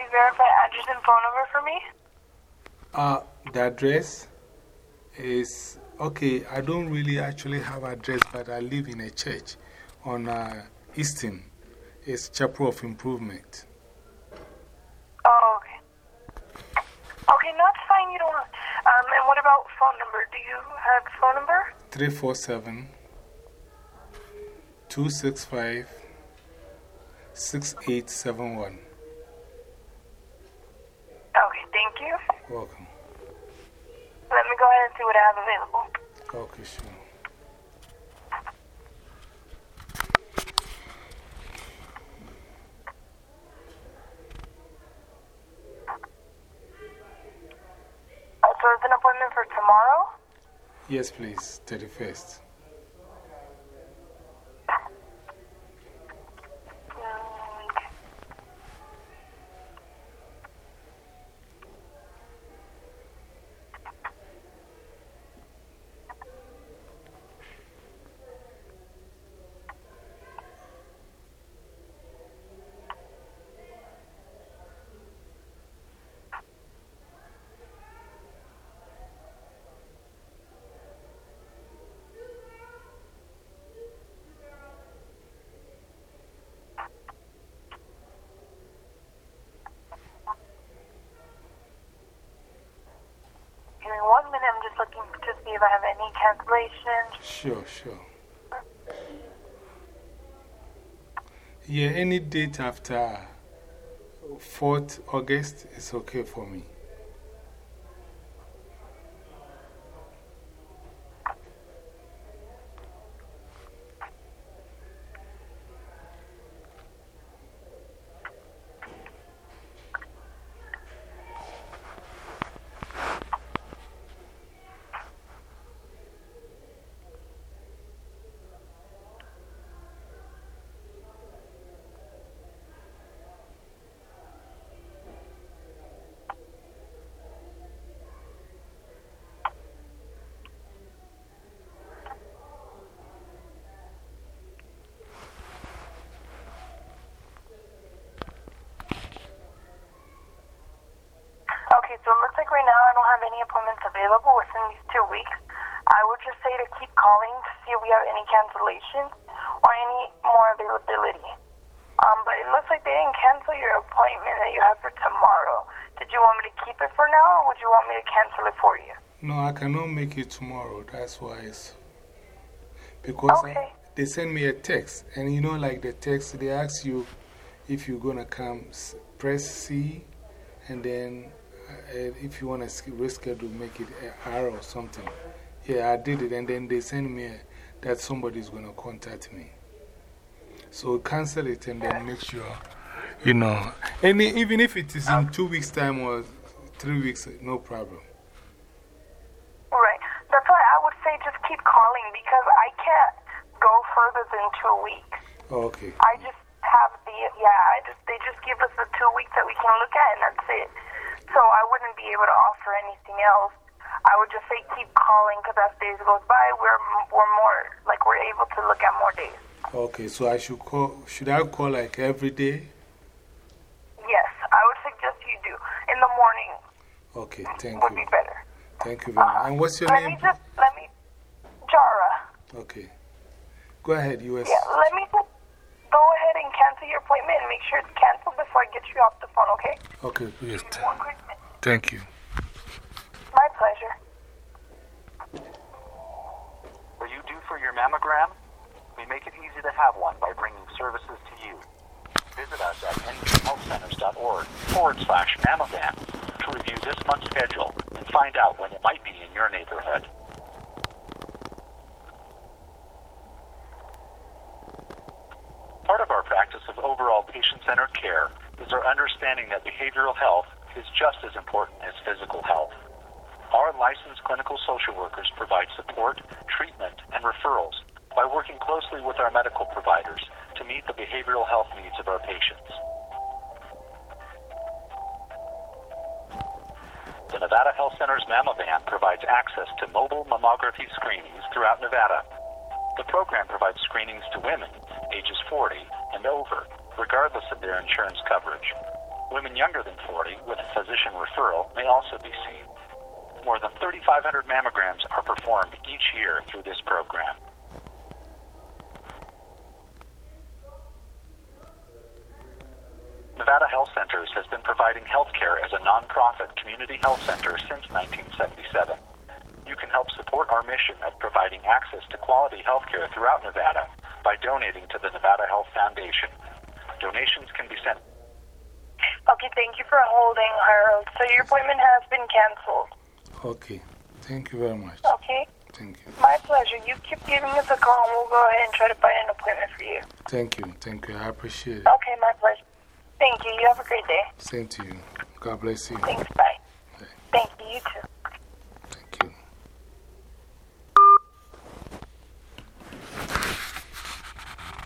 you verify address and phone number for me? Uh, the address is okay. I don't really actually have address, but I live in a church on uh, Easton. It's Chapel of Improvement. Oh, okay. Okay, no, it's fine. You don't have. Um, and what about phone number? Do you have phone number? 347 265 6871. Okay, thank you. Welcome. Let me go ahead and see what I have available. Okay, sure. Uh, so it's an appointment for tomorrow? Yes, please. 31st. Okay. Give me one minute. I'm just looking to see if I have any cancellations. Sure, sure. Yeah, any date after 4th August is okay for me. Okay, so it looks like right now I don't have any appointments available within these two weeks. I would just say to keep calling to see if we have any cancellations or any more availability. Um, but it looks like they didn't cancel your appointment that you have for tomorrow. Did you want me to keep it for now or would you want me to cancel it for you? No, I cannot make it tomorrow. That's why it's. Because I- they send me a text, and you know, like the text, they ask you if you're going to come, press C, and then Uh, if you want to reschedule, make it an hour or something. Yeah, I did it, and then they send me a, that somebody's going to contact me. So cancel it and then make sure, you know, And even if it is in two weeks' time or three weeks, no problem. Right. That's why I would say just keep calling because I can't go further than two weeks. Oh, okay. I just have the, yeah, I just, they just give us the two weeks that we can look at and that's it. So I wouldn't be able to offer anything else. I would just say keep calling because as days goes by, we're, we're more, like we're able to look at more days. Okay, so I should call, should I call like every day? Yes, I would suggest you do. In the morning Okay, thank would you. be better. Thank you very much. And what's your Let name? me just, let me, Jara. Okay. Go ahead, US. Yeah, let me just go ahead and cancel your appointment and make sure it's canceled before I get you off the phone, okay? Okay, yes. One quick. Thank you. My pleasure. Are you due for your mammogram? We make it easy to have one by bringing services to you. Visit us at nvhealthcenters.org forward slash mammogram to review this month's schedule and find out when it might be in your neighborhood. Of overall patient centered care is our understanding that behavioral health is just as important as physical health. Our licensed clinical social workers provide support, treatment, and referrals by working closely with our medical providers to meet the behavioral health needs of our patients. The Nevada Health Center's Mammovan provides access to mobile mammography screenings throughout Nevada. The program provides screenings to women ages 40 and over, regardless of their insurance coverage. Women younger than 40 with a physician referral may also be seen. More than 3,500 mammograms are performed each year through this program. Nevada Health Centers has been providing health care as a nonprofit community health center since 1977. You can help support our mission of providing access to quality health care throughout Nevada by donating to the Nevada Health Foundation. Donations can be sent. Okay, thank you for holding, Harold. So your appointment has been canceled. Okay. Thank you very much. Okay? Thank you. My pleasure. You keep giving us a call and we'll go ahead and try to find an appointment for you. Thank you. Thank you. I appreciate it. Okay, my pleasure. Thank you. You have a great day. Same to you. God bless you. Thanks. Bye.